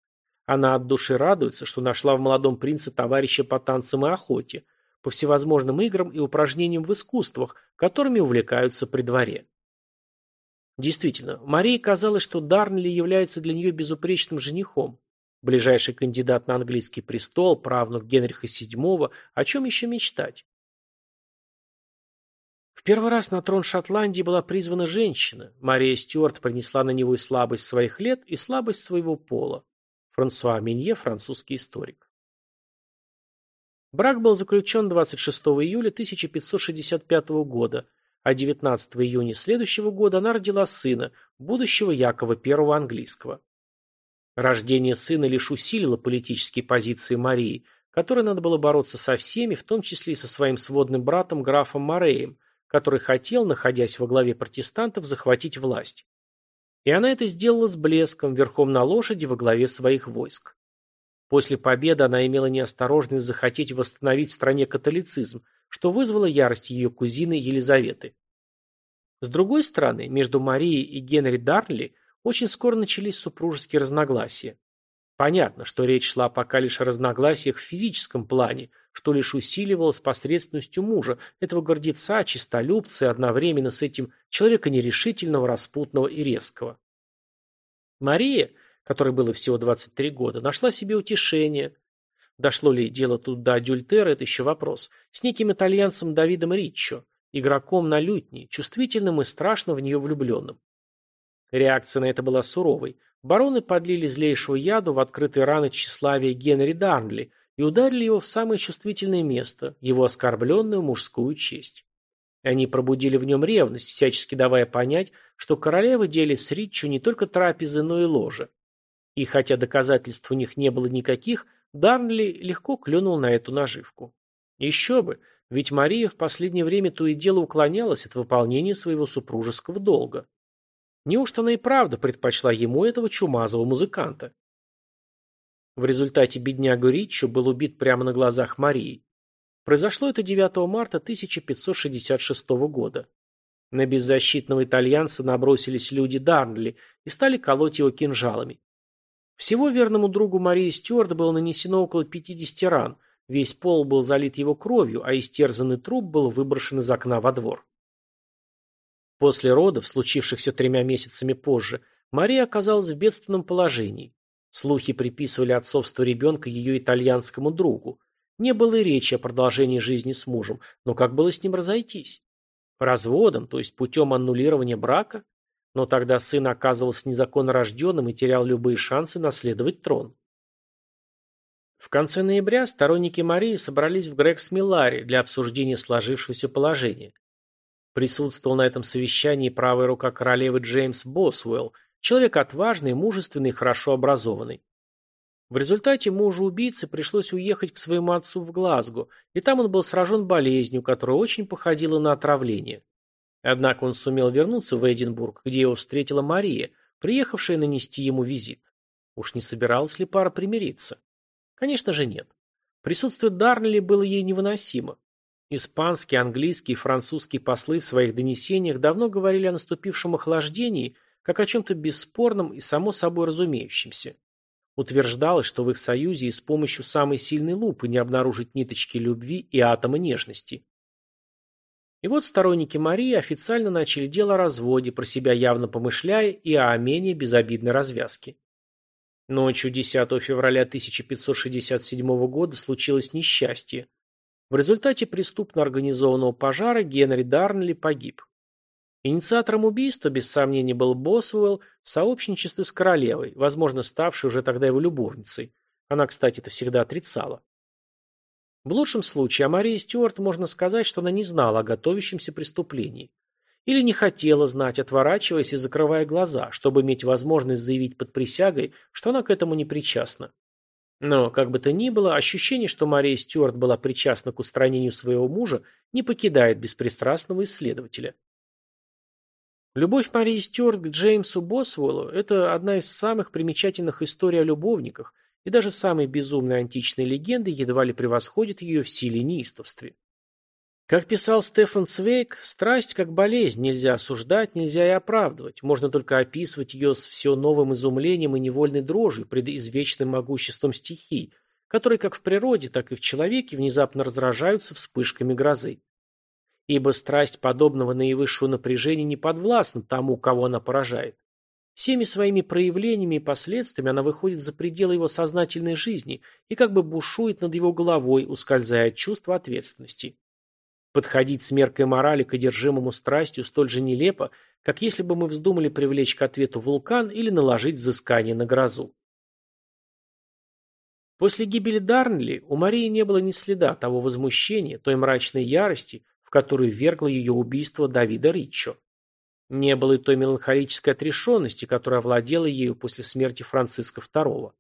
Она от души радуется, что нашла в молодом принце товарища по танцам и охоте, по всевозможным играм и упражнениям в искусствах, которыми увлекаются при дворе. Действительно, Марии казалось, что Дарнли является для нее безупречным женихом. Ближайший кандидат на английский престол, правнук Генриха VII, о чем еще мечтать? первый раз на трон Шотландии была призвана женщина. Мария Стюарт принесла на него и слабость своих лет, и слабость своего пола. Франсуа Минье, французский историк. Брак был заключен 26 июля 1565 года, а 19 июня следующего года она родила сына, будущего Якова I английского. Рождение сына лишь усилило политические позиции Марии, которой надо было бороться со всеми, в том числе и со своим сводным братом графом Мореем, который хотел, находясь во главе протестантов, захватить власть. И она это сделала с блеском, верхом на лошади во главе своих войск. После победы она имела неосторожность захотеть восстановить в стране католицизм, что вызвало ярость ее кузины Елизаветы. С другой стороны, между Марией и Генри Дарнли очень скоро начались супружеские разногласия. Понятно, что речь шла пока лишь о разногласиях в физическом плане, что лишь усиливалось посредственностью мужа, этого гордеца, чистолюбца и одновременно с этим человека нерешительного, распутного и резкого. Мария, которой было всего 23 года, нашла себе утешение. Дошло ли дело тут до адюльтера, это еще вопрос. С неким итальянцем Давидом Риччо, игроком на лютне, чувствительным и страшно в нее влюбленным. Реакция на это была суровой. Бароны подлили злейшего яду в открытые раны тщеславия Генри Дарнли и ударили его в самое чувствительное место, его оскорбленную мужскую честь. Они пробудили в нем ревность, всячески давая понять, что королева делит с Риччу не только трапезы, но и ложи. И хотя доказательств у них не было никаких, Дарнли легко клюнул на эту наживку. Еще бы, ведь Мария в последнее время то и дело уклонялась от выполнения своего супружеского долга. Неужто она и правда предпочла ему этого чумазого музыканта? В результате бедняга Риччо был убит прямо на глазах Марии. Произошло это 9 марта 1566 года. На беззащитного итальянца набросились люди Дарнли и стали колоть его кинжалами. Всего верному другу Марии Стюарт было нанесено около 50 ран, весь пол был залит его кровью, а истерзанный труп был выброшен из окна во двор. После родов, случившихся тремя месяцами позже, Мария оказалась в бедственном положении. Слухи приписывали отцовство ребенка ее итальянскому другу. Не было и речи о продолжении жизни с мужем, но как было с ним разойтись? Разводом, то есть путем аннулирования брака? Но тогда сын оказывался незаконно рожденным и терял любые шансы наследовать трон. В конце ноября сторонники Марии собрались в Грекс-Милларе для обсуждения сложившегося положения. Присутствовал на этом совещании правая рука королевы Джеймс Босвелл, Человек отважный, мужественный и хорошо образованный. В результате мужу убийцы пришлось уехать к своему отцу в Глазго, и там он был сражен болезнью, которая очень походила на отравление. Однако он сумел вернуться в Эдинбург, где его встретила Мария, приехавшая нанести ему визит. Уж не собиралась ли пара примириться? Конечно же нет. Присутствие Дарнелли было ей невыносимо. Испанские, английские и французские послы в своих донесениях давно говорили о наступившем охлаждении как о чем-то бесспорном и само собой разумеющемся. Утверждалось, что в их союзе и с помощью самой сильной лупы не обнаружить ниточки любви и атома нежности. И вот сторонники Марии официально начали дело о разводе, про себя явно помышляя и о менее безобидной развязке. Ночью 10 февраля 1567 года случилось несчастье. В результате преступно организованного пожара Генри Дарнли погиб. Инициатором убийства, без сомнения, был Босвелл в сообщничестве с королевой, возможно, ставшей уже тогда его любовницей. Она, кстати, это всегда отрицала. В лучшем случае о Марии Стюарт можно сказать, что она не знала о готовящемся преступлении. Или не хотела знать, отворачиваясь и закрывая глаза, чтобы иметь возможность заявить под присягой, что она к этому не причастна. Но, как бы то ни было, ощущение, что Мария Стюарт была причастна к устранению своего мужа, не покидает беспристрастного исследователя. Любовь Марии Стюарт к Джеймсу Босвеллу – это одна из самых примечательных историй о любовниках, и даже самые безумные античные легенды едва ли превосходят ее в силе неистовстве. Как писал Стефан Цвейк, страсть как болезнь нельзя осуждать, нельзя и оправдывать, можно только описывать ее с все новым изумлением и невольной дрожью пред извечным могуществом стихий, которые как в природе, так и в человеке внезапно раздражаются вспышками грозы ибо страсть подобного наивысшего напряжения не подвластна тому, кого она поражает. Всеми своими проявлениями и последствиями она выходит за пределы его сознательной жизни и как бы бушует над его головой, ускользая от чувства ответственности. Подходить с меркой морали к одержимому страстью столь же нелепо, как если бы мы вздумали привлечь к ответу вулкан или наложить взыскание на грозу. После гибели Дарнли у Марии не было ни следа того возмущения, той мрачной ярости, которую ввергло ее убийство Давида Риччо. Не было и той меланхолической отрешенности, которая овладела ею после смерти Франциска II.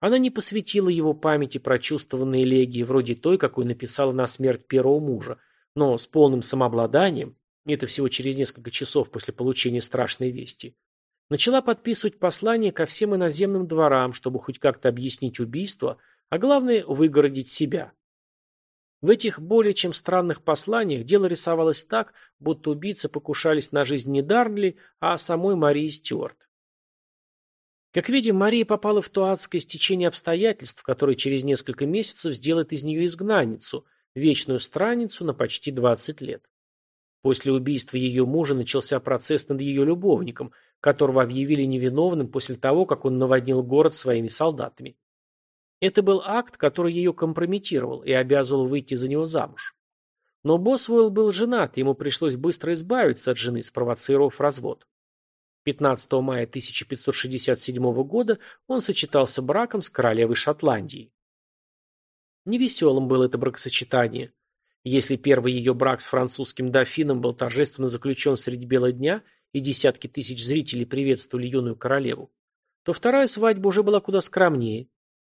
Она не посвятила его памяти прочувствованные элегии, вроде той, какой написала на смерть первого мужа, но с полным самообладанием, это всего через несколько часов после получения страшной вести, начала подписывать послания ко всем иноземным дворам, чтобы хоть как-то объяснить убийство, а главное выгородить себя. В этих более чем странных посланиях дело рисовалось так, будто убийцы покушались на жизнь не Дарнли, а самой Марии Стюарт. Как видим, Мария попала в то адское стечение обстоятельств, которое через несколько месяцев сделает из нее изгнанницу, вечную странницу на почти 20 лет. После убийства ее мужа начался процесс над ее любовником, которого объявили невиновным после того, как он наводнил город своими солдатами. Это был акт, который ее компрометировал и обязывал выйти за него замуж. Но Босвелл был женат, ему пришлось быстро избавиться от жены, спровоцировав развод. 15 мая 1567 года он сочетался браком с королевой Шотландии. Невеселым было это бракосочетание. Если первый ее брак с французским дофином был торжественно заключен среди бела дня, и десятки тысяч зрителей приветствовали юную королеву, то вторая свадьба уже была куда скромнее.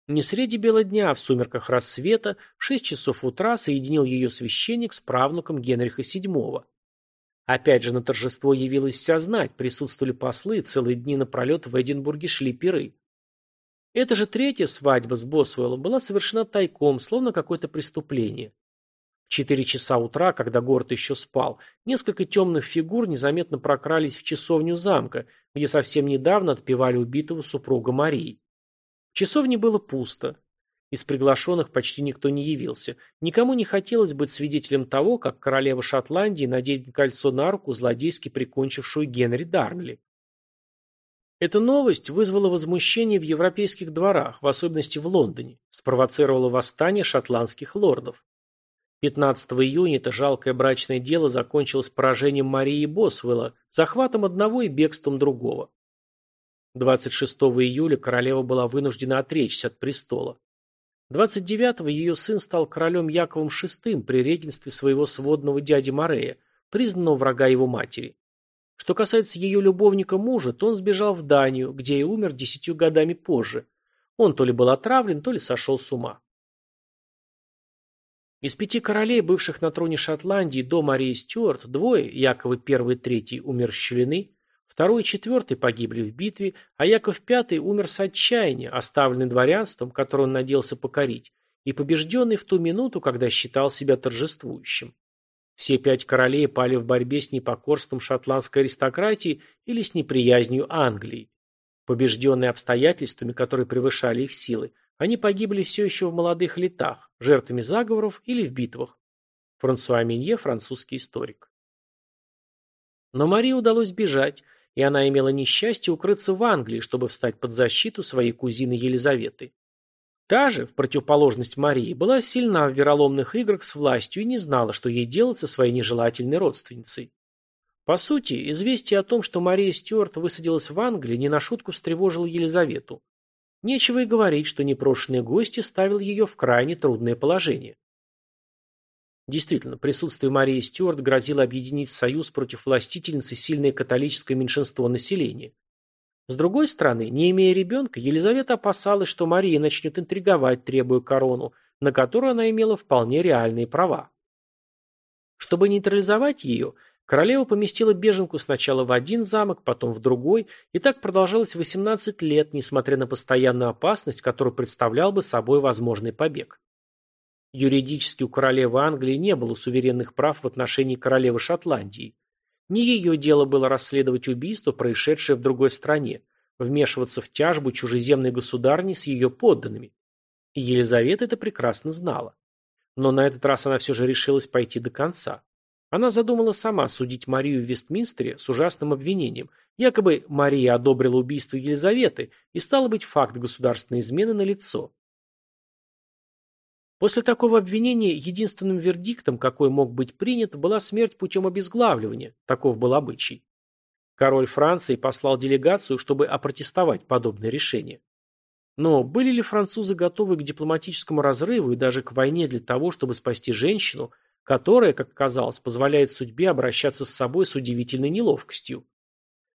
Не среди бела дня, а в сумерках рассвета, в шесть часов утра соединил ее священник с правнуком Генриха VII. Опять же на торжество явилась вся знать, присутствовали послы, целые дни напролет в Эдинбурге шли пиры. Эта же третья свадьба с Босвеллом была совершена тайком, словно какое-то преступление. В четыре часа утра, когда город еще спал, несколько темных фигур незаметно прокрались в часовню замка, где совсем недавно отпевали убитого супруга Марии. В часовне было пусто. Из приглашенных почти никто не явился. Никому не хотелось быть свидетелем того, как королева Шотландии наденет кольцо на руку злодейски прикончившую Генри Дарнли. Эта новость вызвала возмущение в европейских дворах, в особенности в Лондоне, спровоцировала восстание шотландских лордов. 15 июня это жалкое брачное дело закончилось поражением Марии Босвелла, захватом одного и бегством другого. 26 июля королева была вынуждена отречься от престола. 29-го ее сын стал королем Яковом VI при регенстве своего сводного дяди Морея, признанного врага его матери. Что касается ее любовника мужа, то он сбежал в Данию, где и умер десятью годами позже. Он то ли был отравлен, то ли сошел с ума. Из пяти королей, бывших на троне Шотландии до Марии Стюарт, двое, Яковы I и III, умерщвлены, второй и четвертый погибли в битве, а Яков V умер с отчаяния, оставленный дворянством, которое он надеялся покорить, и побежденный в ту минуту, когда считал себя торжествующим. Все пять королей пали в борьбе с непокорством шотландской аристократии или с неприязнью Англии. Побежденные обстоятельствами, которые превышали их силы, они погибли все еще в молодых летах, жертвами заговоров или в битвах. Франсуа Минье, французский историк. Но Марии удалось бежать, и она имела несчастье укрыться в Англии, чтобы встать под защиту своей кузины Елизаветы. Та же, в противоположность Марии, была сильна в вероломных играх с властью и не знала, что ей делать со своей нежелательной родственницей. По сути, известие о том, что Мария Стюарт высадилась в Англии, не на шутку встревожило Елизавету. Нечего и говорить, что непрошенные гости ставил ее в крайне трудное положение. Действительно, присутствие Марии Стюарт грозило объединить союз против властительницы сильное католическое меньшинство населения. С другой стороны, не имея ребенка, Елизавета опасалась, что Мария начнет интриговать, требуя корону, на которую она имела вполне реальные права. Чтобы нейтрализовать ее, королева поместила беженку сначала в один замок, потом в другой, и так продолжалось 18 лет, несмотря на постоянную опасность, которую представлял бы собой возможный побег. Юридически у королевы Англии не было суверенных прав в отношении королевы Шотландии. Не ее дело было расследовать убийство, происшедшее в другой стране, вмешиваться в тяжбу чужеземной государни с ее подданными. И Елизавета это прекрасно знала. Но на этот раз она все же решилась пойти до конца. Она задумала сама судить Марию в Вестминстере с ужасным обвинением. Якобы Мария одобрила убийство Елизаветы, и стало быть факт государственной измены на лицо. После такого обвинения единственным вердиктом, какой мог быть принят, была смерть путем обезглавливания, таков был обычай. Король Франции послал делегацию, чтобы опротестовать подобное решение. Но были ли французы готовы к дипломатическому разрыву и даже к войне для того, чтобы спасти женщину, которая, как казалось, позволяет судьбе обращаться с собой с удивительной неловкостью?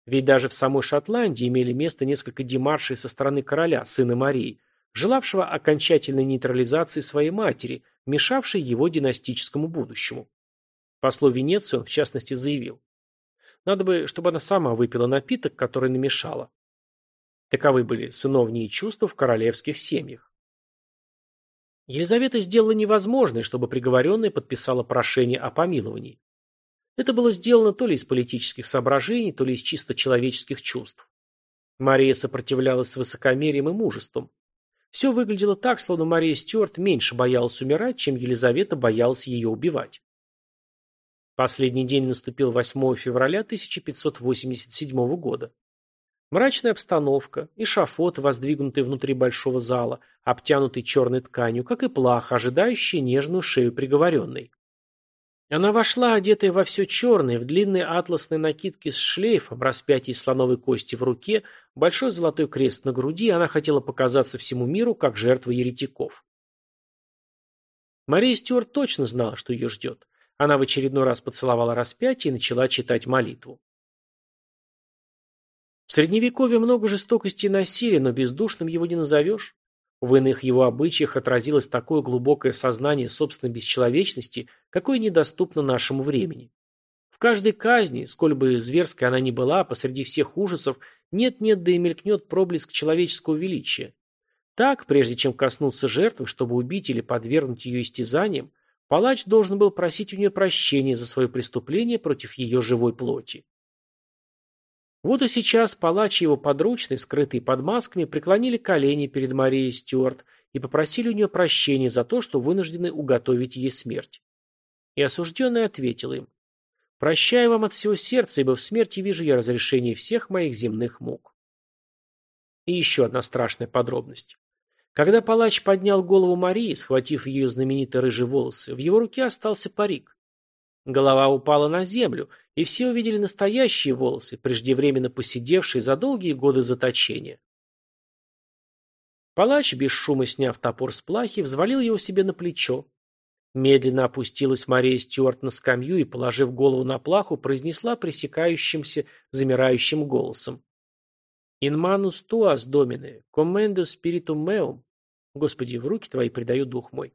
Ведь даже в самой Шотландии имели место несколько демаршей со стороны короля, сына Марии, желавшего окончательной нейтрализации своей матери, мешавшей его династическому будущему. Послу Венеции он, в частности, заявил. Надо бы, чтобы она сама выпила напиток, который намешала. Таковы были сыновние чувства в королевских семьях. Елизавета сделала невозможное, чтобы приговоренная подписала прошение о помиловании. Это было сделано то ли из политических соображений, то ли из чисто человеческих чувств. Мария сопротивлялась с высокомерием и мужеством. Все выглядело так, словно Мария Стюарт меньше боялась умирать, чем Елизавета боялась ее убивать. Последний день наступил 8 февраля 1587 года. Мрачная обстановка, и шафот, воздвигнутый внутри большого зала, обтянутый черной тканью, как и плах, ожидающий нежную шею приговоренной. Она вошла, одетая во все черное, в длинной атласной накидке с шлейфом, распятие слоновой кости в руке, большой золотой крест на груди, она хотела показаться всему миру как жертва еретиков. Мария Стюарт точно знала, что ее ждет. Она в очередной раз поцеловала распятие и начала читать молитву. В Средневековье много жестокости и насилия, но бездушным его не назовешь. В иных его обычаях отразилось такое глубокое сознание собственной бесчеловечности, какое недоступно нашему времени. В каждой казни, сколь бы зверской она ни была, посреди всех ужасов, нет-нет, да и мелькнет проблеск человеческого величия. Так, прежде чем коснуться жертвы, чтобы убить или подвергнуть ее истязаниям, палач должен был просить у нее прощения за свое преступление против ее живой плоти. Вот и сейчас палач и его подручные, скрытые под масками, преклонили колени перед Марией Стюарт и попросили у нее прощения за то, что вынуждены уготовить ей смерть. И осужденная ответила им, «Прощаю вам от всего сердца, ибо в смерти вижу я разрешение всех моих земных мук». И еще одна страшная подробность. Когда палач поднял голову Марии, схватив ее знаменитые рыжие волосы, в его руке остался парик. Голова упала на землю, и все увидели настоящие волосы, преждевременно поседевшие за долгие годы заточения. Палач, без шума сняв топор с плахи, взвалил его себе на плечо. Медленно опустилась Мария Стюарт на скамью и, положив голову на плаху, произнесла пресекающимся, замирающим голосом. «In manus tuas, domine, commendo spiritum meum». Господи, в руки твои предаю дух мой.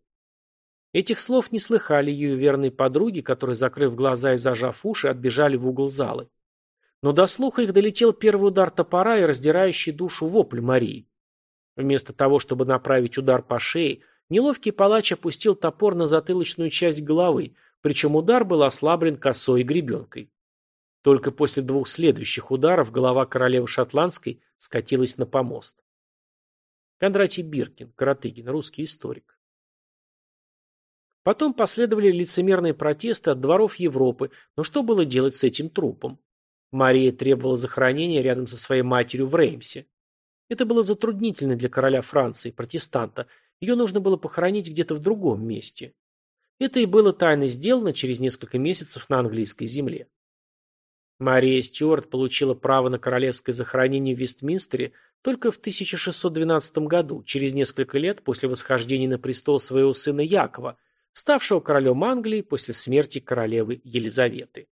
Этих слов не слыхали ее верные подруги, которые, закрыв глаза и зажав уши, отбежали в угол залы. Но до слуха их долетел первый удар топора и раздирающий душу вопль Марии. Вместо того, чтобы направить удар по шее, неловкий палач опустил топор на затылочную часть головы, причем удар был ослаблен косой и гребенкой. Только после двух следующих ударов голова королевы Шотландской скатилась на помост. Кондратий Биркин, Каратыгин, русский историк. Потом последовали лицемерные протесты от дворов Европы, но что было делать с этим трупом? Мария требовала захоронения рядом со своей матерью в Реймсе. Это было затруднительно для короля Франции, протестанта. Ее нужно было похоронить где-то в другом месте. Это и было тайно сделано через несколько месяцев на английской земле. Мария Стюарт получила право на королевское захоронение в Вестминстере только в 1612 году, через несколько лет после восхождения на престол своего сына Якова, ставшего королем Англии после смерти королевы Елизаветы.